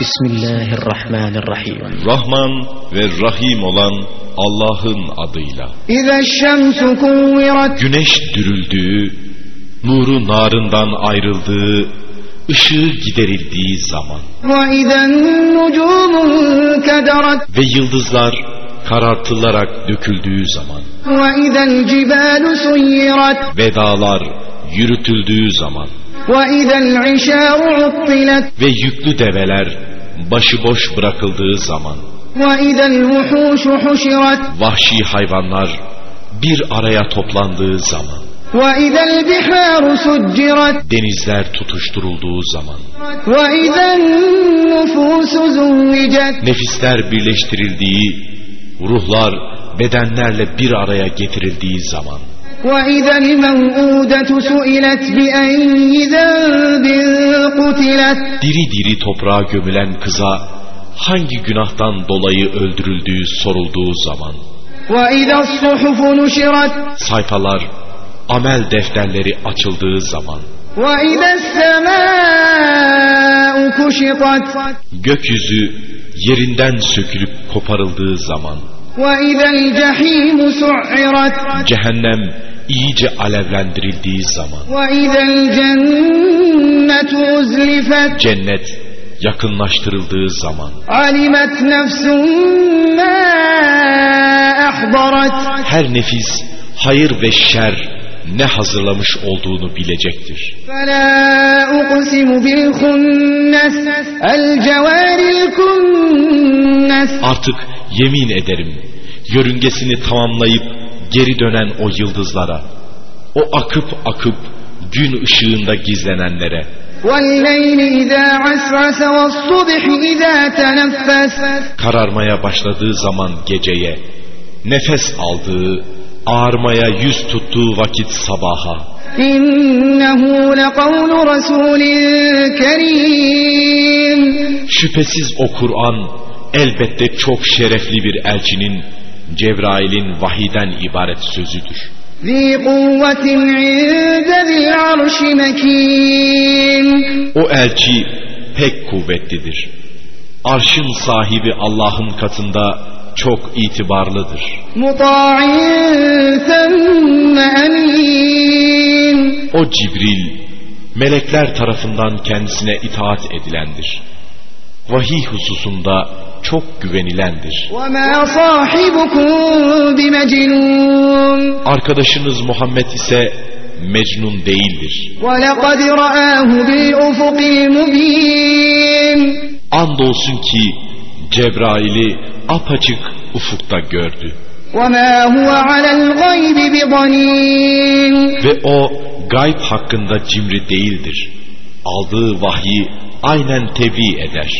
Bismillahirrahmanirrahim. Rahman ve Rahim olan Allah'ın adıyla. Güneş dürüldüğü, nuru narından ayrıldığı, ışığı giderildiği zaman. Ve yıldızlar karartılarak döküldüğü zaman. Ve dağlar yürütüldüğü zaman. Ve yüklü develer başıboş bırakıldığı zaman vahşi hayvanlar bir araya toplandığı zaman denizler tutuşturulduğu zaman nefisler birleştirildiği ruhlar bedenlerle bir araya getirildiği zaman وَإِذَا الْمَوْءُودَةُ سُئِلَتْ بِأَيِّ ذَنبٍ قُتِلَتْ diri diri toprağa gömülen kıza hangi günahtan dolayı öldürüldüğü sorulduğu zaman وَإِذَا الصُّحُفُ نُشِرَتْ sayfalar amel defterleri açıldığı zaman وَإِذَا السَّمَاءُ كُشِطَتْ gökyüzü yerinden sökülüp koparıldığı zaman وَإِذَا الْجَحِيمُ سُعِّرَتْ Cehennem iyice alevlendirildiği zaman cennet yakınlaştırıldığı zaman her nefis hayır ve şer ne hazırlamış olduğunu bilecektir. Artık yemin ederim yörüngesini tamamlayıp geri dönen o yıldızlara, o akıp akıp gün ışığında gizlenenlere. Kararmaya başladığı zaman geceye, nefes aldığı, ağarmaya yüz tuttuğu vakit sabaha. İnnehu lekavlu rasulin kerim. Şüphesiz o Kur'an elbette çok şerefli bir elçinin, Cebrail'in vahiden ibaret sözüdür. O elçi pek kuvvetlidir. Arşın sahibi Allah'ın katında çok itibarlıdır. O Cibril, melekler tarafından kendisine itaat edilendir. Vahiy hususunda çok güvenilendir. Arkadaşınız Muhammed ise mecnun değildir. Andolsun ki Cebrail'i apaçık ufukta gördü. Ve o gayb hakkında cimri değildir. Aldığı vahyi aynen tebliğ eder.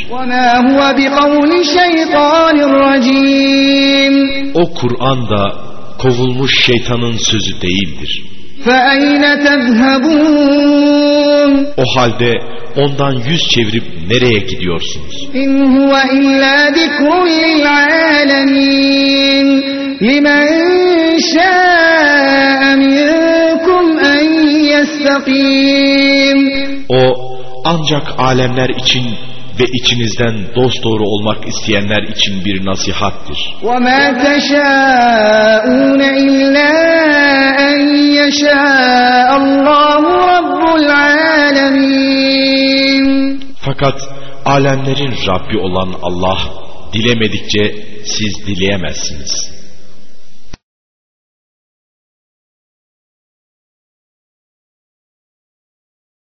O Kur'an da kovulmuş şeytanın sözü değildir. O halde ondan yüz çevirip nereye gidiyorsunuz? لِمَنْ شَاءَ مِنْكُمْ أَنْ يَسْتَقِيمَ O ancak alemler için ve içinizden dosdoğru olmak isteyenler için bir nasihattir. وَمَا تَشَاءُونَ إِلَّا أَنْ يَشَاءَ اللَّهُ رَبُّ الْعَالَمِينَ Fakat alemlerin Rabbi olan Allah dilemedikçe siz dileyemezsiniz.